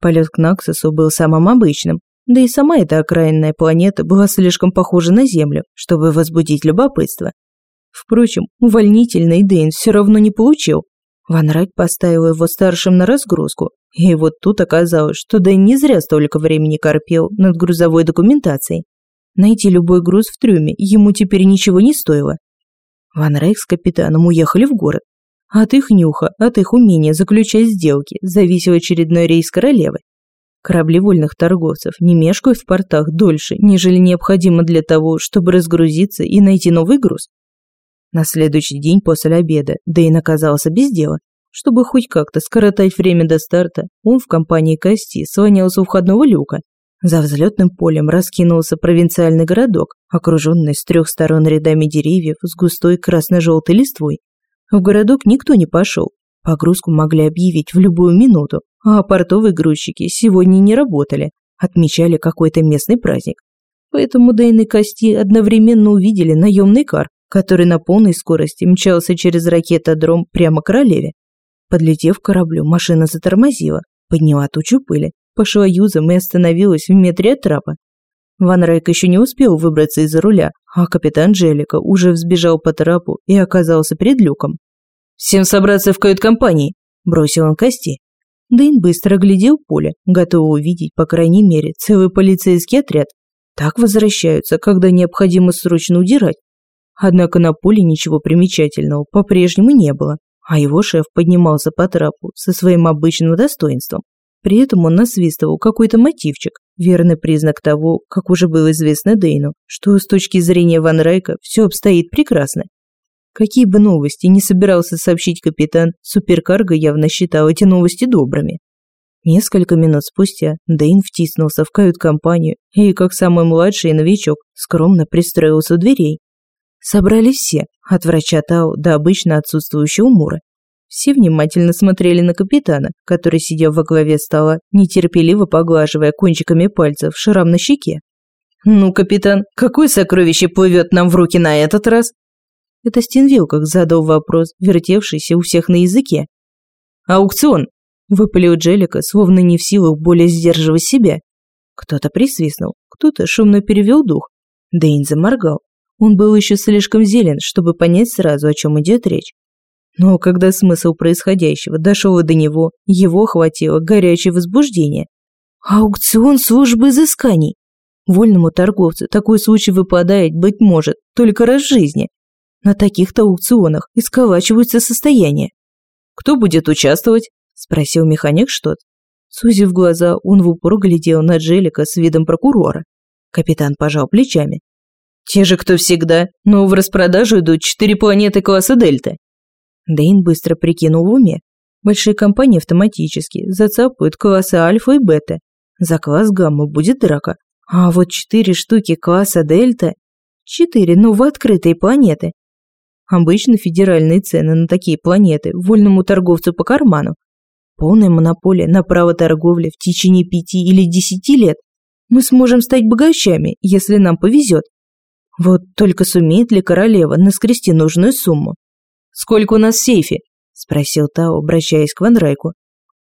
Полет к Наксусу был самым обычным, да и сама эта окраинная планета была слишком похожа на Землю, чтобы возбудить любопытство. Впрочем, увольнительный Дэйн все равно не получил. Ван Райк поставил его старшим на разгрузку, и вот тут оказалось, что Дэйн не зря столько времени корпел над грузовой документацией. Найти любой груз в трюме ему теперь ничего не стоило. Ван Райк с капитаном уехали в город. От их нюха, от их умения заключать сделки зависел очередной рейс королевы. Корабли вольных торговцев не мешкают в портах дольше, нежели необходимо для того, чтобы разгрузиться и найти новый груз. На следующий день после обеда Дэйн оказался без дела. Чтобы хоть как-то скоротать время до старта, он в компании Кости слонялся у входного люка. За взлетным полем раскинулся провинциальный городок, окруженный с трех сторон рядами деревьев с густой красно-желтой листвой. В городок никто не пошел. Погрузку могли объявить в любую минуту, а портовые грузчики сегодня не работали, отмечали какой-то местный праздник. Поэтому Дэйн и Кости одновременно увидели наемный кар, который на полной скорости мчался через ракетодром прямо к королеве. Подлетев к кораблю, машина затормозила, подняла тучу пыли, пошла юзом и остановилась в метре от трапа. Ван Райк еще не успел выбраться из-за руля, а капитан Джелика уже взбежал по трапу и оказался перед люком. «Всем собраться в кают-компании!» – бросил он кости. Дэйн быстро глядел поле, готовый увидеть, по крайней мере, целый полицейский отряд. Так возвращаются, когда необходимо срочно удирать. Однако на поле ничего примечательного по-прежнему не было, а его шеф поднимался по трапу со своим обычным достоинством. При этом он насвистывал какой-то мотивчик, верный признак того, как уже было известно Дейну, что с точки зрения Ван Райка все обстоит прекрасно. Какие бы новости не собирался сообщить капитан, суперкарго явно считал эти новости добрыми. Несколько минут спустя Дейн втиснулся в кают-компанию и, как самый младший новичок, скромно пристроился у дверей. Собрались все, от врача Тау до обычно отсутствующего Мура. Все внимательно смотрели на капитана, который сидел во главе стола, нетерпеливо поглаживая кончиками пальцев шрам на щеке. «Ну, капитан, какое сокровище плывет нам в руки на этот раз?» Это Стенвилках задал вопрос, вертевшийся у всех на языке. «Аукцион!» – выпалил Джелика, словно не в силах более сдерживать себя. Кто-то присвистнул, кто-то шумно перевел дух. Дэйн заморгал. Он был еще слишком зелен, чтобы понять сразу, о чем идет речь. Но когда смысл происходящего дошел до него, его охватило горячее возбуждение. Аукцион службы изысканий. Вольному торговцу такой случай выпадает, быть может, только раз в жизни. На таких-то аукционах исколачиваются состояния. «Кто будет участвовать?» – спросил механик Штот. Сузив глаза, он в упор глядел на Джелика с видом прокурора. Капитан пожал плечами. «Те же, кто всегда, но в распродажу идут четыре планеты класса Дельта. Дэйн быстро прикинул в уме. Большие компании автоматически зацапают классы альфа и бета. За класс гамма будет драка. А вот четыре штуки класса дельта... Четыре, но в открытые планеты. Обычно федеральные цены на такие планеты вольному торговцу по карману. Полная монополия на право торговли в течение пяти или десяти лет. Мы сможем стать богачами, если нам повезет. Вот только сумеет ли королева наскрести нужную сумму? «Сколько у нас в сейфе?» – спросил Тао, обращаясь к Ванрайку.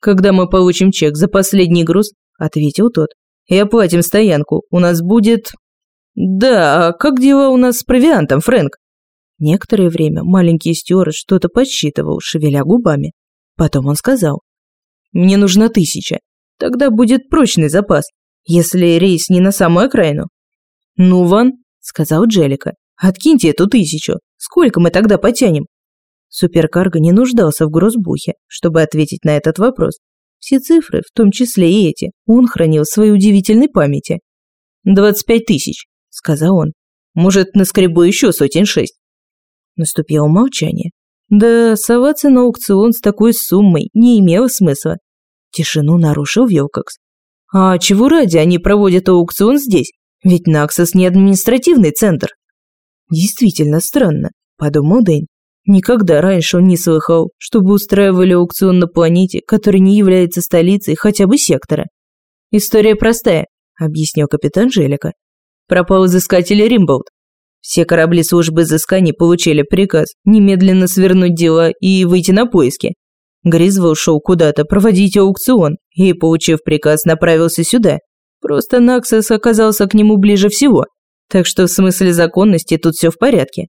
«Когда мы получим чек за последний груз?» – ответил тот. «И оплатим стоянку. У нас будет...» «Да, а как дела у нас с провиантом, Фрэнк?» Некоторое время маленький стюарт что-то подсчитывал, шевеля губами. Потом он сказал. «Мне нужна тысяча. Тогда будет прочный запас, если рейс не на самую окраину». «Ну, Ван», – сказал Джелика, – «откиньте эту тысячу. Сколько мы тогда потянем?» Суперкарго не нуждался в грузбухе, чтобы ответить на этот вопрос. Все цифры, в том числе и эти, он хранил в своей удивительной памяти. «Двадцать пять тысяч», — сказал он. «Может, наскребу еще сотен шесть». Наступило молчание. Да, соваться на аукцион с такой суммой не имело смысла. Тишину нарушил Вилкокс. «А чего ради они проводят аукцион здесь? Ведь Наксос не административный центр». «Действительно странно», – подумал Дэйн. Никогда раньше он не слыхал, чтобы устраивали аукцион на планете, которая не является столицей хотя бы сектора. «История простая», – объяснил капитан Желика. «Пропал изыскатель Римболд. Все корабли службы изысканий получили приказ немедленно свернуть дела и выйти на поиски. Гризвелл ушел куда-то проводить аукцион и, получив приказ, направился сюда. Просто Наксос оказался к нему ближе всего, так что в смысле законности тут все в порядке.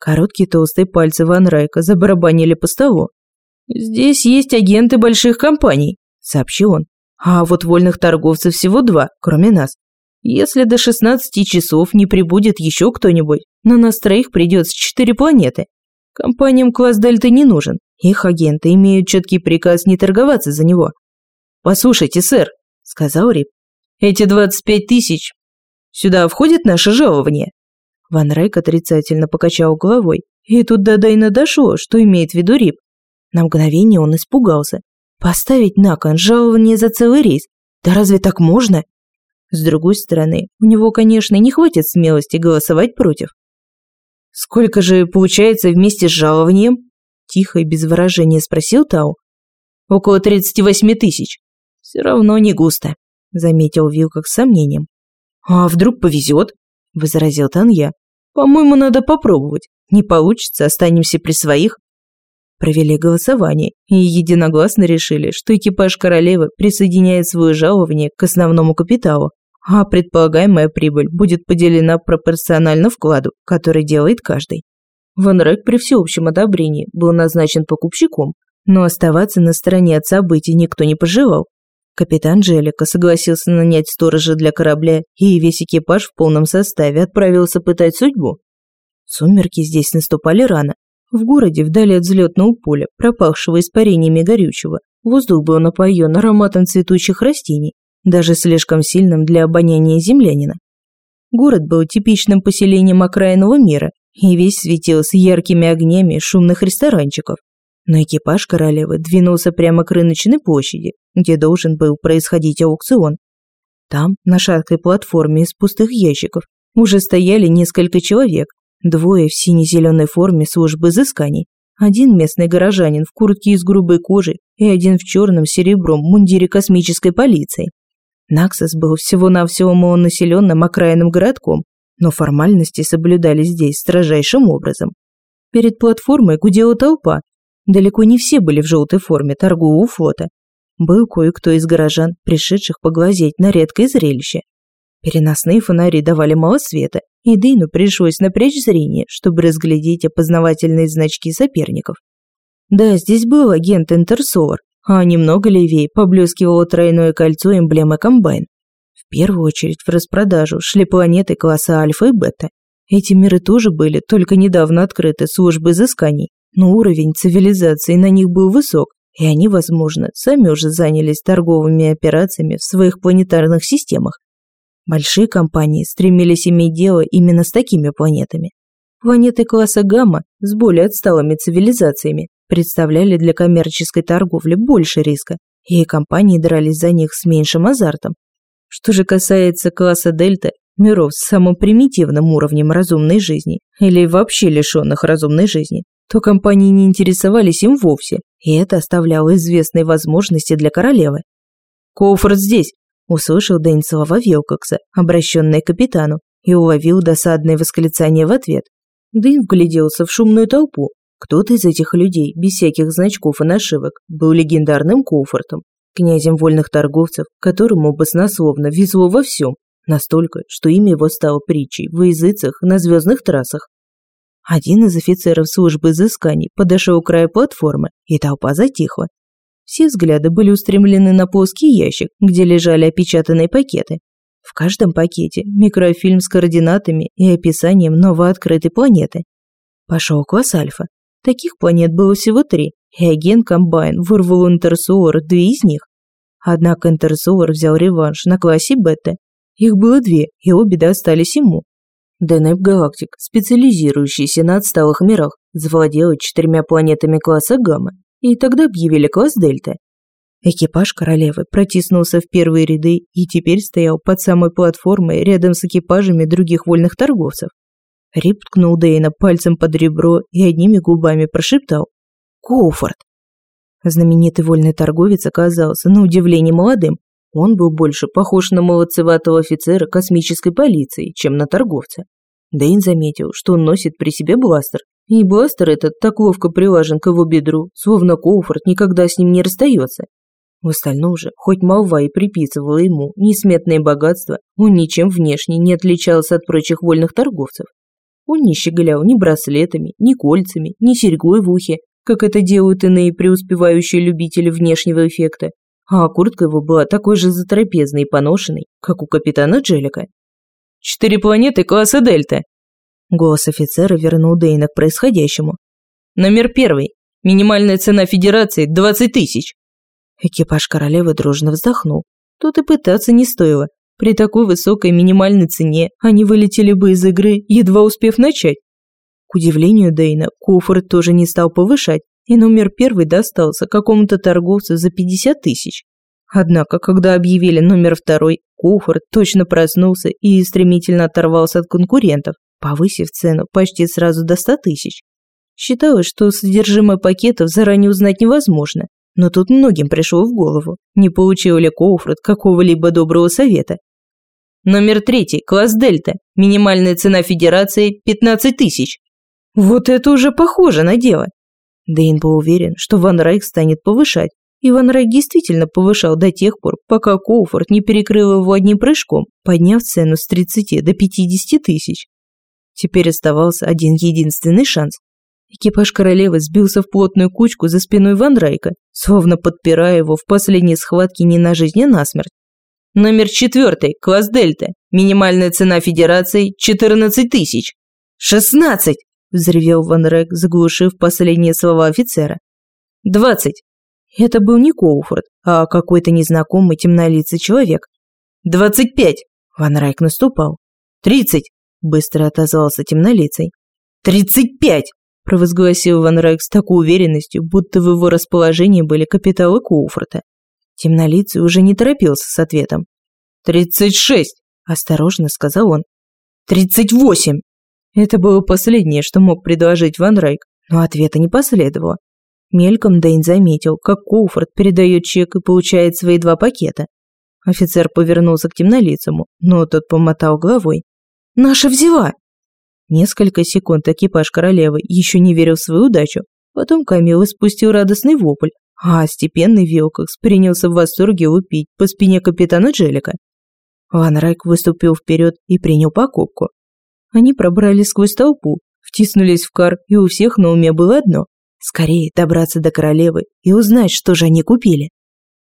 Короткие толстые пальцы Ван Райка забарабанили по столу. «Здесь есть агенты больших компаний», – сообщил он. «А вот вольных торговцев всего два, кроме нас. Если до 16 часов не прибудет еще кто-нибудь, на нас троих придется четыре планеты. Компаниям класс Дельта не нужен, их агенты имеют четкий приказ не торговаться за него. «Послушайте, сэр», – сказал Рип, – «эти 25 тысяч, сюда входит наше жалование?» Ван Рейк отрицательно покачал головой, и тут до Дайна дошло, что имеет в виду Рип. На мгновение он испугался. Поставить на кон жалование за целый рейс? Да разве так можно? С другой стороны, у него, конечно, не хватит смелости голосовать против. «Сколько же получается вместе с жалованием?» Тихо и без выражения спросил Тау. «Около 38 тысяч». «Все равно не густо», заметил Вилкок с сомнением. «А вдруг повезет?» – возразил Танья. «По-моему, надо попробовать. Не получится, останемся при своих». Провели голосование и единогласно решили, что экипаж королевы присоединяет свое жалование к основному капиталу, а предполагаемая прибыль будет поделена пропорционально вкладу, который делает каждый. Ван Рэк при всеобщем одобрении был назначен покупщиком, но оставаться на стороне от событий никто не пожелал. Капитан Джелика согласился нанять сторожа для корабля, и весь экипаж в полном составе отправился пытать судьбу. Сумерки здесь наступали рано. В городе, вдали от взлетного поля, пропахшего испарениями горючего, воздух был напоен ароматом цветущих растений, даже слишком сильным для обоняния землянина. Город был типичным поселением окраинного мира и весь светился яркими огнями шумных ресторанчиков. Но экипаж королевы двинулся прямо к рыночной площади, где должен был происходить аукцион. Там, на шаткой платформе из пустых ящиков, уже стояли несколько человек, двое в сине-зеленой форме службы изысканий, один местный горожанин в куртке из грубой кожи и один в черном серебром мундире космической полиции. Наксос был всего-навсего малонаселенным окраинным городком, но формальности соблюдались здесь строжайшим образом. Перед платформой гудела толпа. Далеко не все были в желтой форме торгового флота. Был кое-кто из горожан, пришедших поглазеть на редкое зрелище. Переносные фонари давали мало света, и Дейну пришлось напрячь зрение, чтобы разглядеть опознавательные значки соперников. Да, здесь был агент Интерсолар, а немного левее поблескивало тройное кольцо эмблемы комбайн. В первую очередь в распродажу шли планеты класса Альфа и Бета. Эти миры тоже были только недавно открыты службы изысканий, но уровень цивилизации на них был высок, и они, возможно, сами уже занялись торговыми операциями в своих планетарных системах. Большие компании стремились иметь дело именно с такими планетами. Планеты класса Гамма с более отсталыми цивилизациями представляли для коммерческой торговли больше риска, и компании дрались за них с меньшим азартом. Что же касается класса Дельта, миров с самым примитивным уровнем разумной жизни, или вообще лишенных разумной жизни, то компании не интересовались им вовсе, и это оставляло известные возможности для королевы. «Коуфорд здесь!» – услышал Дэйн слова Вилкокса, обращенные к капитану, и уловил досадное восклицание в ответ. Дэйн вгляделся в шумную толпу, кто-то из этих людей, без всяких значков и нашивок, был легендарным Коуфортом, князем вольных торговцев, которому баснословно везло во всем, настолько, что имя его стало притчей в языцах на звездных трассах. Один из офицеров службы изысканий подошел к краю платформы, и толпа затихла. Все взгляды были устремлены на плоский ящик, где лежали опечатанные пакеты. В каждом пакете микрофильм с координатами и описанием новооткрытой планеты. Пошел класс Альфа, Таких планет было всего три, и агент Комбайн вырвал у Интерсолар две из них. Однако Интерсолар взял реванш на классе Бета. Их было две, и обе достались ему. Денеп Галактик, специализирующийся на отсталых мирах, завладел четырьмя планетами класса Гамма, и тогда объявили класс Дельта. Экипаж королевы протиснулся в первые ряды и теперь стоял под самой платформой рядом с экипажами других вольных торговцев. Рип ткнул Дэйна пальцем под ребро и одними губами прошептал «Коуфорд». Знаменитый вольный торговец оказался на удивление молодым. Он был больше похож на молодцеватого офицера космической полиции, чем на торговца. Дэйн заметил, что он носит при себе бластер И бластер этот так ловко прилажен к его бедру, словно Коуфорд никогда с ним не расстается. В остальном же, хоть молва и приписывала ему несметное богатство, он ничем внешне не отличался от прочих вольных торговцев. Он не щеголял ни браслетами, ни кольцами, ни серьгой в ухе, как это делают иные преуспевающие любители внешнего эффекта, а куртка его была такой же затрапезной и поношенной, как у капитана Джелика. «Четыре планеты класса Дельта!» Голос офицера вернул Дейна к происходящему. «Номер первый. Минимальная цена Федерации – 20 тысяч!» Экипаж королевы дружно вздохнул. Тут и пытаться не стоило. При такой высокой минимальной цене они вылетели бы из игры, едва успев начать. К удивлению Дейна, Куфорд тоже не стал повышать, и номер первый достался какому-то торговцу за 50 тысяч. Однако, когда объявили номер второй, Куфорд точно проснулся и стремительно оторвался от конкурентов, повысив цену почти сразу до 100 тысяч. Считалось, что содержимое пакетов заранее узнать невозможно, но тут многим пришло в голову, не получил ли Коуфред какого-либо доброго совета. Номер третий, класс Дельта, минимальная цена Федерации – 15 тысяч. Вот это уже похоже на дело. Дейн был уверен, что Ван Райк станет повышать, и Ван Райк действительно повышал до тех пор, пока Коуфорд не перекрыл его одним прыжком, подняв цену с 30 до 50 тысяч. Теперь оставался один единственный шанс. Экипаж королевы сбился в плотную кучку за спиной Ван Райка, словно подпирая его в последней схватке не на жизнь, а на смерть. Номер четвертый, класс Дельта. Минимальная цена Федерации – 14 тысяч. «Шестнадцать!» – взревел Ван Райк, заглушив последние слова офицера. «Двадцать!» Это был не Коуфорд, а какой-то незнакомый темнолицый человек. «Двадцать пять!» Ван Райк наступал. «Тридцать!» Быстро отозвался темнолицей. «Тридцать пять!» провозгласил Ван Райк с такой уверенностью, будто в его расположении были капиталы Коуфорта. Темнолицый уже не торопился с ответом. «Тридцать шесть!» – осторожно сказал он. «Тридцать восемь!» Это было последнее, что мог предложить Ван Райк, но ответа не последовало. Мельком Дэйн заметил, как Коуфорд передает чек и получает свои два пакета. Офицер повернулся к темнолицему, но тот помотал головой. «Наша взяла!» Несколько секунд экипаж королевы еще не верил в свою удачу. Потом Камил испустил радостный вопль, а степенный Вилкокс принялся в восторге лупить по спине капитана Джелика. Ван Райк выступил вперед и принял покупку. Они пробрались сквозь толпу, втиснулись в кар, и у всех на уме было одно – скорее добраться до королевы и узнать, что же они купили.